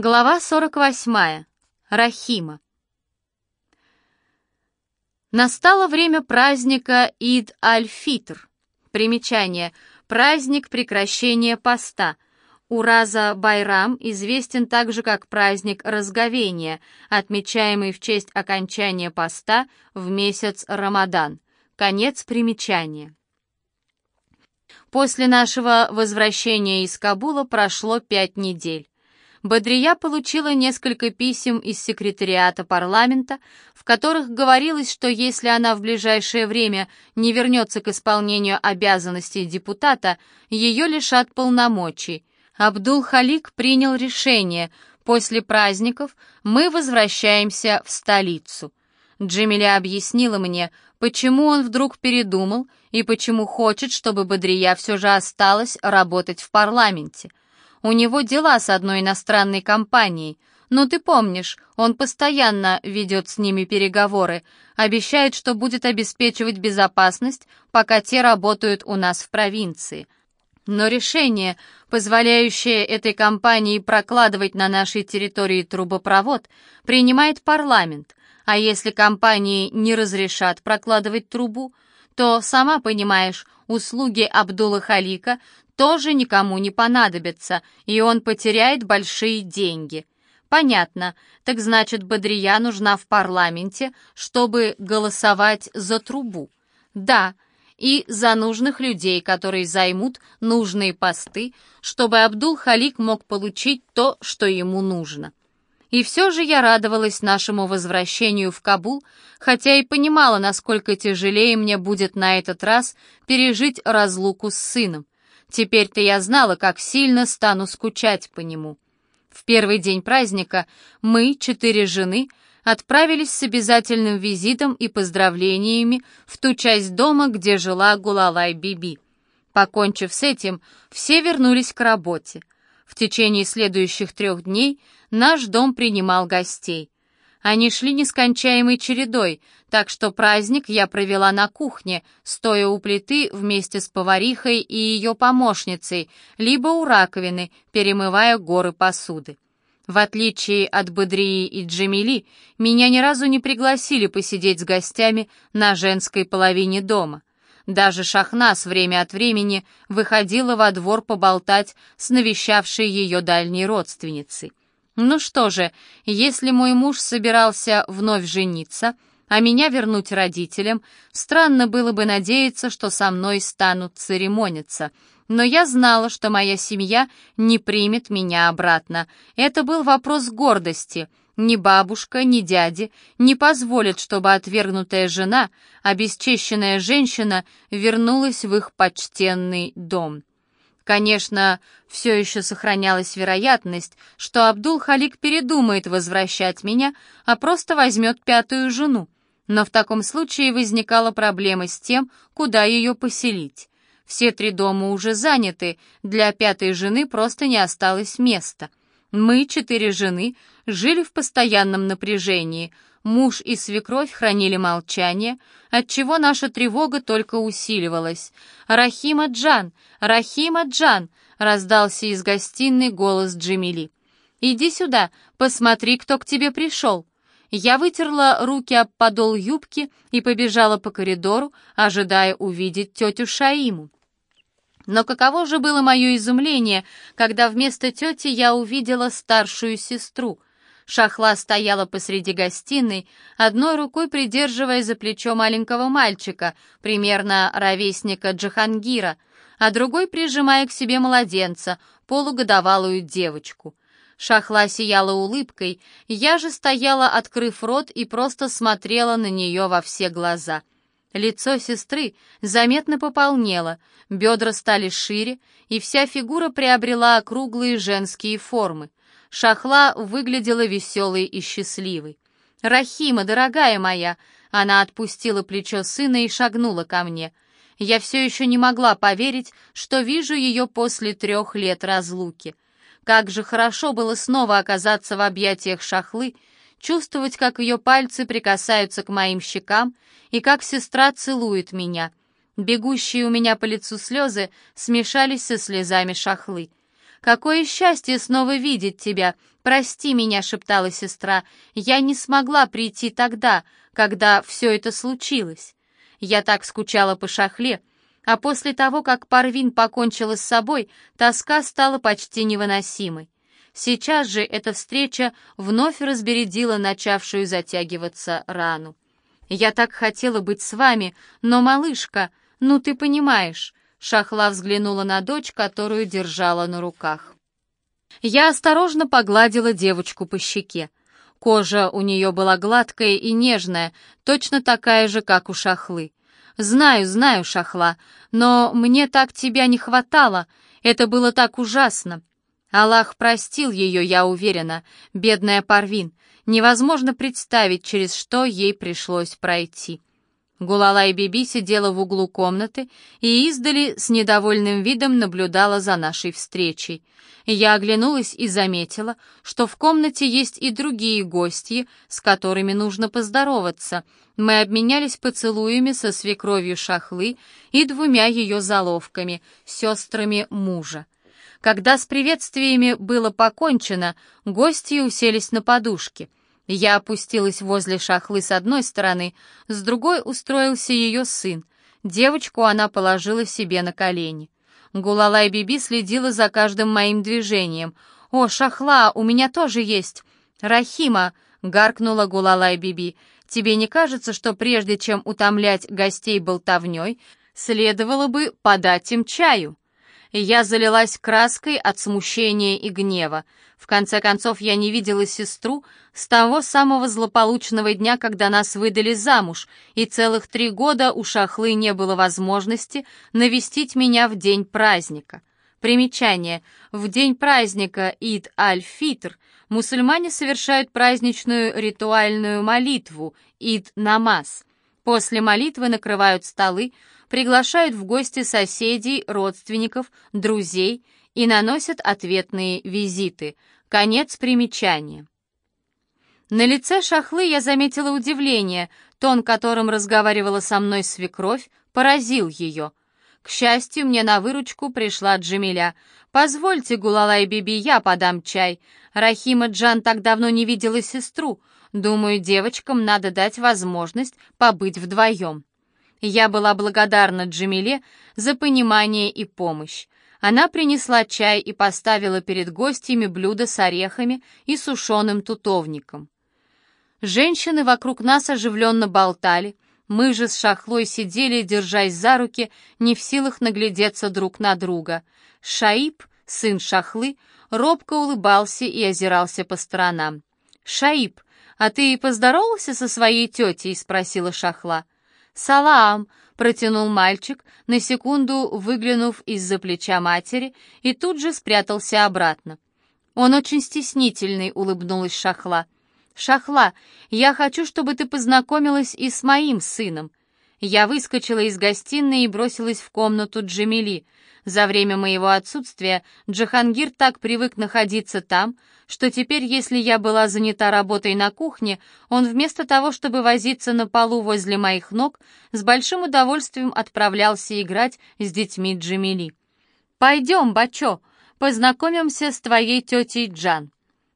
Глава 48. Рахима. Настало время праздника Ид-аль-Фитр. Примечание. Праздник прекращения поста. Ураза Байрам известен также как праздник разговения, отмечаемый в честь окончания поста в месяц Рамадан. Конец примечания. После нашего возвращения из Кабула прошло пять недель. Бодрия получила несколько писем из секретариата парламента, в которых говорилось, что если она в ближайшее время не вернется к исполнению обязанностей депутата, ее лишат полномочий. Абдул-Халик принял решение. После праздников мы возвращаемся в столицу. Джемиля объяснила мне, почему он вдруг передумал и почему хочет, чтобы Бодрия все же осталась работать в парламенте. У него дела с одной иностранной компанией. Но ты помнишь, он постоянно ведет с ними переговоры, обещает, что будет обеспечивать безопасность, пока те работают у нас в провинции. Но решение, позволяющее этой компании прокладывать на нашей территории трубопровод, принимает парламент, а если компании не разрешат прокладывать трубу, то, сама понимаешь, услуги Абдулла Халика тоже никому не понадобится, и он потеряет большие деньги. Понятно, так значит, Бодрия нужна в парламенте, чтобы голосовать за трубу. Да, и за нужных людей, которые займут нужные посты, чтобы Абдул-Халик мог получить то, что ему нужно. И все же я радовалась нашему возвращению в Кабул, хотя и понимала, насколько тяжелее мне будет на этот раз пережить разлуку с сыном. Теперь-то я знала, как сильно стану скучать по нему. В первый день праздника мы, четыре жены, отправились с обязательным визитом и поздравлениями в ту часть дома, где жила Гулалай-Биби. Покончив с этим, все вернулись к работе. В течение следующих трех дней наш дом принимал гостей. Они шли нескончаемой чередой, так что праздник я провела на кухне, стоя у плиты вместе с поварихой и ее помощницей, либо у раковины, перемывая горы посуды. В отличие от Бодрии и Джемили, меня ни разу не пригласили посидеть с гостями на женской половине дома. Даже Шахнас время от времени выходила во двор поболтать с навещавшей ее дальней родственницей. Ну что же, если мой муж собирался вновь жениться, а меня вернуть родителям, странно было бы надеяться, что со мной станут церемониться. Но я знала, что моя семья не примет меня обратно. Это был вопрос гордости. Ни бабушка, ни дяди не позволят, чтобы отвергнутая жена, обесчещенная женщина, вернулась в их почтенный дом. Конечно, все еще сохранялась вероятность, что Абдул-Халик передумает возвращать меня, а просто возьмет пятую жену. Но в таком случае возникала проблема с тем, куда ее поселить. Все три дома уже заняты, для пятой жены просто не осталось места. Мы, четыре жены, жили в постоянном напряжении — Муж и свекровь хранили молчание, отчего наша тревога только усиливалась. «Рахима Джан! Рахима Джан!» — раздался из гостиной голос Джемили. «Иди сюда, посмотри, кто к тебе пришел». Я вытерла руки об подол юбки и побежала по коридору, ожидая увидеть тетю Шаиму. Но каково же было мое изумление, когда вместо тети я увидела старшую сестру — Шахла стояла посреди гостиной, одной рукой придерживая за плечо маленького мальчика, примерно ровесника Джахангира, а другой прижимая к себе младенца, полугодовалую девочку. Шахла сияла улыбкой, я же стояла, открыв рот, и просто смотрела на нее во все глаза. Лицо сестры заметно пополнело, бедра стали шире, и вся фигура приобрела округлые женские формы. Шахла выглядела веселой и счастливой. «Рахима, дорогая моя!» Она отпустила плечо сына и шагнула ко мне. Я все еще не могла поверить, что вижу ее после трех лет разлуки. Как же хорошо было снова оказаться в объятиях шахлы, чувствовать, как ее пальцы прикасаются к моим щекам и как сестра целует меня. Бегущие у меня по лицу слезы смешались со слезами шахлы. Какое счастье снова видеть тебя! Прости меня!» — шептала сестра. «Я не смогла прийти тогда, когда все это случилось. Я так скучала по шахле, а после того, как Парвин покончила с собой, тоска стала почти невыносимой. Сейчас же эта встреча вновь разбередила начавшую затягиваться рану. «Я так хотела быть с вами, но, малышка, ну ты понимаешь...» Шахла взглянула на дочь, которую держала на руках. Я осторожно погладила девочку по щеке. Кожа у нее была гладкая и нежная, точно такая же, как у Шахлы. «Знаю, знаю, Шахла, но мне так тебя не хватало, это было так ужасно. Аллах простил ее, я уверена, бедная Парвин. Невозможно представить, через что ей пришлось пройти». Гулалай Биби сидела в углу комнаты и издали с недовольным видом наблюдала за нашей встречей. Я оглянулась и заметила, что в комнате есть и другие гости, с которыми нужно поздороваться. Мы обменялись поцелуями со свекровью Шахлы и двумя ее заловками, сестрами мужа. Когда с приветствиями было покончено, гости уселись на подушки — я опустилась возле шахлы с одной стороны, с другой устроился ее сын. Девочку она положила себе на колени. Гулалай Биби следила за каждым моим движением. «О, шахла, у меня тоже есть!» «Рахима!» — гаркнула Гулалай Биби. «Тебе не кажется, что прежде чем утомлять гостей болтовней, следовало бы подать им чаю?» Я залилась краской от смущения и гнева. В конце концов, я не видела сестру с того самого злополучного дня, когда нас выдали замуж, и целых три года у Шахлы не было возможности навестить меня в день праздника. Примечание. В день праздника Ид-аль-Фитр мусульмане совершают праздничную ритуальную молитву Ид-намаз. После молитвы накрывают столы, приглашают в гости соседей, родственников, друзей и наносят ответные визиты. Конец примечания. На лице Шахлы я заметила удивление, тон, которым разговаривала со мной свекровь, поразил ее. К счастью, мне на выручку пришла Джамиля. «Позвольте, Гулалай Биби, я подам чай. Рахима Джан так давно не видела сестру. Думаю, девочкам надо дать возможность побыть вдвоем». Я была благодарна Джамиле за понимание и помощь. Она принесла чай и поставила перед гостями блюдо с орехами и сушеным тутовником. Женщины вокруг нас оживленно болтали, мы же с Шахлой сидели, держась за руки, не в силах наглядеться друг на друга. Шаиб, сын Шахлы, робко улыбался и озирался по сторонам. «Шаиб, а ты поздоровался со своей тетей?» — спросила Шахла. «Салам!» — протянул мальчик, на секунду выглянув из-за плеча матери, и тут же спрятался обратно. «Он очень стеснительный», — улыбнулась Шахла. «Шахла, я хочу, чтобы ты познакомилась и с моим сыном». Я выскочила из гостиной и бросилась в комнату Джамили. За время моего отсутствия Джахангир так привык находиться там, что теперь, если я была занята работой на кухне, он вместо того, чтобы возиться на полу возле моих ног, с большим удовольствием отправлялся играть с детьми Джамили. «Пойдем, Бачо, познакомимся с твоей тетей Джан».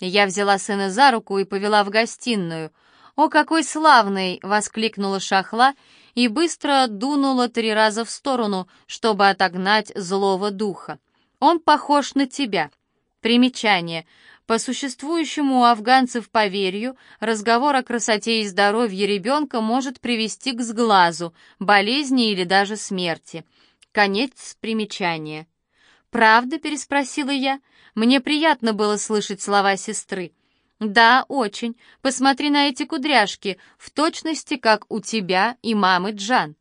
Я взяла сына за руку и повела в гостиную. «О, какой славный!» — воскликнула Шахла и быстро дунула три раза в сторону, чтобы отогнать злого духа. «Он похож на тебя». Примечание — по существующему у афганцев поверью, разговор о красоте и здоровье ребенка может привести к сглазу, болезни или даже смерти. Конец примечания. «Правда?» — переспросила я. Мне приятно было слышать слова сестры. «Да, очень. Посмотри на эти кудряшки, в точности, как у тебя и мамы Джан».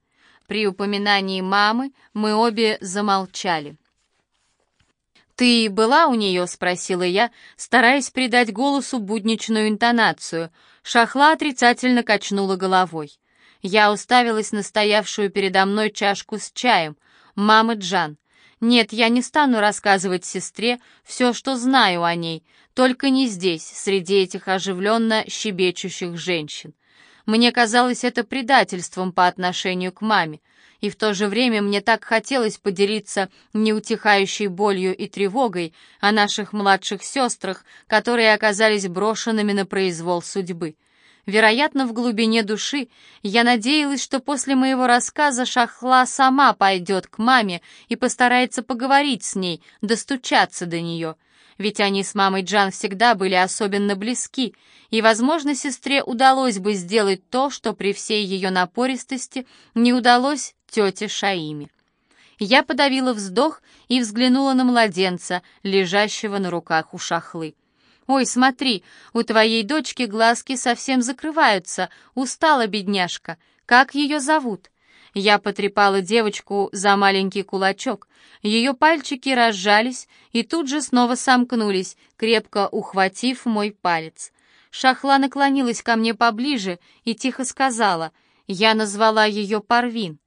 При упоминании мамы мы обе замолчали. «Ты была у нее?» — спросила я, стараясь придать голосу будничную интонацию. Шахла отрицательно качнула головой. Я уставилась на стоявшую передо мной чашку с чаем. «Мама Джан». «Нет, я не стану рассказывать сестре все, что знаю о ней, только не здесь, среди этих оживленно щебечущих женщин. Мне казалось это предательством по отношению к маме. и в то же время мне так хотелось поделиться неутихающей болью и тревогой о наших младших сестрах, которые оказались брошенными на произвол судьбы. Вероятно, в глубине души я надеялась, что после моего рассказа Шахла сама пойдет к маме и постарается поговорить с ней, достучаться до нее. Ведь они с мамой Джан всегда были особенно близки, и, возможно, сестре удалось бы сделать то, что при всей ее напористости не удалось тете Шаиме. Я подавила вздох и взглянула на младенца, лежащего на руках у Шахлы. «Ой, смотри, у твоей дочки глазки совсем закрываются, устала бедняжка. Как ее зовут?» Я потрепала девочку за маленький кулачок. Ее пальчики разжались и тут же снова сомкнулись, крепко ухватив мой палец. Шахла наклонилась ко мне поближе и тихо сказала, я назвала ее Парвин.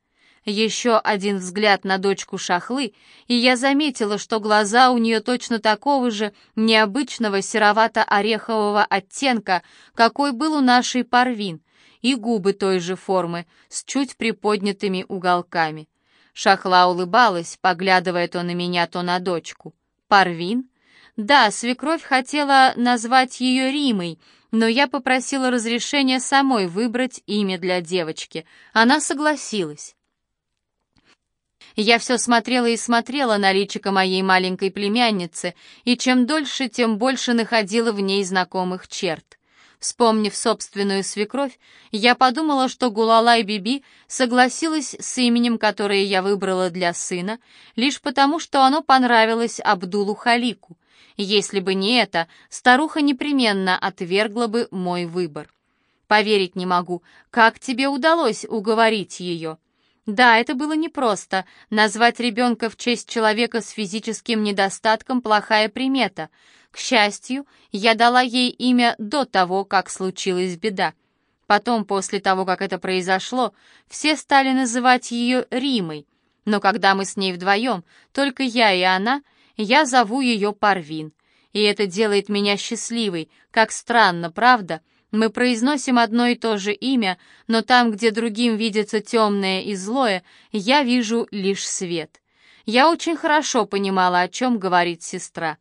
Еще один взгляд на дочку Шахлы, и я заметила, что глаза у нее точно такого же необычного серовато-орехового оттенка, какой был у нашей Парвин, и губы той же формы, с чуть приподнятыми уголками. Шахла улыбалась, поглядывая то на меня, то на дочку. «Парвин?» «Да, свекровь хотела назвать ее Римой», но я попросила разрешения самой выбрать имя для девочки. Она согласилась. Я все смотрела и смотрела на личико моей маленькой племянницы, и чем дольше, тем больше находила в ней знакомых черт. Вспомнив собственную свекровь, я подумала, что Гулалай Биби согласилась с именем, которое я выбрала для сына, лишь потому, что оно понравилось Абдулу Халику. Если бы не это, старуха непременно отвергла бы мой выбор. Поверить не могу, как тебе удалось уговорить ее?» Да, это было непросто. Назвать ребенка в честь человека с физическим недостатком – плохая примета. К счастью, я дала ей имя до того, как случилась беда. Потом, после того, как это произошло, все стали называть ее Римой. Но когда мы с ней вдвоем, только я и она, я зову ее Парвин. И это делает меня счастливой. Как странно, правда? — мы произносим одно и то же имя, но там, где другим видится темное и злое, я вижу лишь свет. Я очень хорошо понимала, о чем говорит сестра.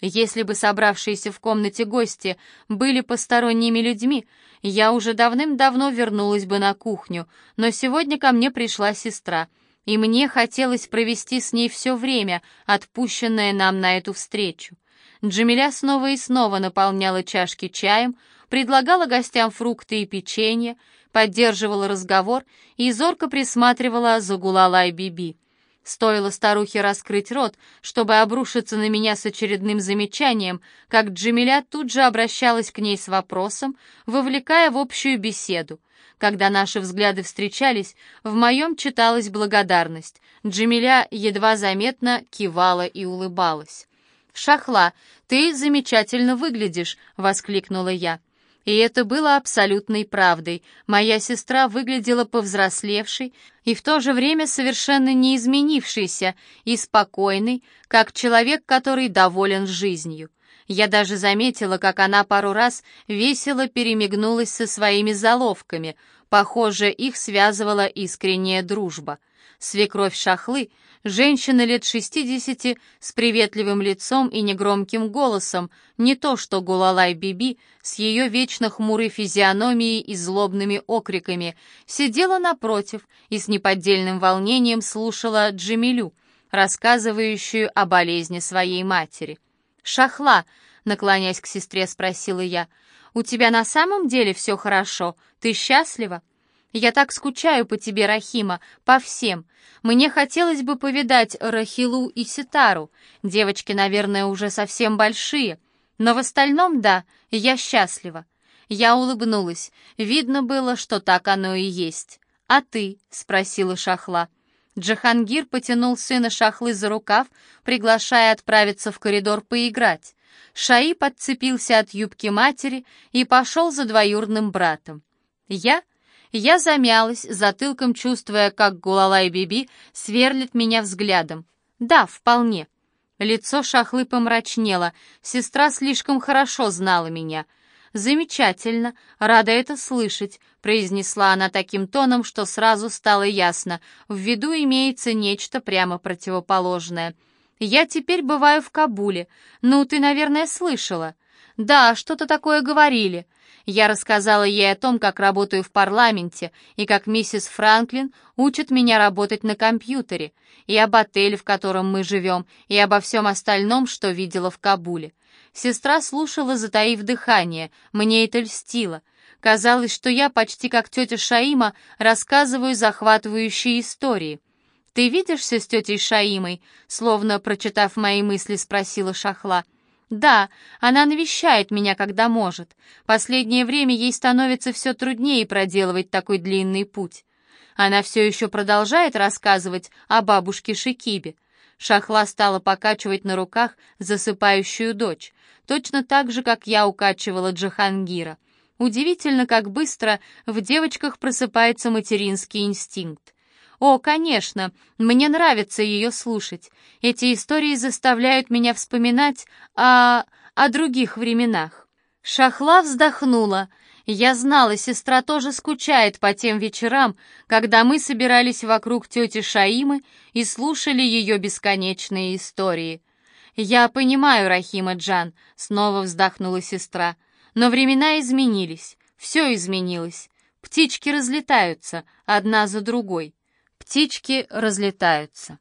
Если бы собравшиеся в комнате гости были посторонними людьми, я уже давным-давно вернулась бы на кухню, но сегодня ко мне пришла сестра, и мне хотелось провести с ней все время, отпущенное нам на эту встречу. Джамиля снова и снова наполняла чашки чаем, предлагала гостям фрукты и печенье, поддерживала разговор и зорко присматривала за Гулалай Биби. Стоило старухе раскрыть рот, чтобы обрушиться на меня с очередным замечанием, как Джамиля тут же обращалась к ней с вопросом, вовлекая в общую беседу. Когда наши взгляды встречались, в моем читалась благодарность. Джамиля едва заметно кивала и улыбалась. «Шахла, ты замечательно выглядишь!» — воскликнула я. И это было абсолютной правдой. Моя сестра выглядела повзрослевшей и в то же время совершенно не изменившейся и спокойной, как человек, который доволен жизнью. Я даже заметила, как она пару раз весело перемигнулась со своими заловками. Похоже, их связывала искренняя дружба. Свекровь Шахлы Женщина лет шестидесяти с приветливым лицом и негромким голосом, не то что Гулалай Биби с ее вечно хмурой физиономией и злобными окриками, сидела напротив и с неподдельным волнением слушала Джемилю, рассказывающую о болезни своей матери. «Шахла», — наклоняясь к сестре, спросила я, — «у тебя на самом деле все хорошо? Ты счастлива?» Я так скучаю по тебе, Рахима, по всем. Мне хотелось бы повидать Рахилу и Ситару. Девочки, наверное, уже совсем большие. Но в остальном, да, я счастлива. Я улыбнулась. Видно было, что так оно и есть. «А ты?» — спросила Шахла. Джахангир потянул сына Шахлы за рукав, приглашая отправиться в коридор поиграть. Шаи подцепился от юбки матери и пошел за двоюродным братом. Я я замялась, затылком чувствуя, как Гулалай Биби сверлит меня взглядом. «Да, вполне». Лицо Шахлы помрачнело. Сестра слишком хорошо знала меня. «Замечательно, рада это слышать», — произнесла она таким тоном, что сразу стало ясно, в виду имеется нечто прямо противоположное. «Я теперь бываю в Кабуле. Ну, ты, наверное, слышала». «Да, что-то такое говорили». Я рассказала ей о том, как работаю в парламенте, и как миссис Франклин учит меня работать на компьютере, и об отеле, в котором мы живем, и обо всем остальном, что видела в Кабуле. Сестра слушала, затаив дыхание, мне это льстило. Казалось, что я почти как тетя Шаима рассказываю захватывающие истории. «Ты видишься с тетей Шаимой?» Словно прочитав мои мысли, спросила Шахла. «Да, она навещает меня, когда может. Последнее время ей становится все труднее проделывать такой длинный путь. Она все еще продолжает рассказывать о бабушке Шикибе. Шахла стала покачивать на руках засыпающую дочь, точно так же, как я укачивала Джахангира. Удивительно, как быстро в девочках просыпается материнский инстинкт. О, конечно, мне нравится ее слушать. Эти истории заставляют меня вспоминать о... о других временах. Шахла вздохнула. Я знала, сестра тоже скучает по тем вечерам, когда мы собирались вокруг тети Шаимы и слушали ее бесконечные истории. «Я понимаю, Рахима Джан», — снова вздохнула сестра, «но времена изменились, все изменилось. Птички разлетаются, одна за другой. Птички разлетаются».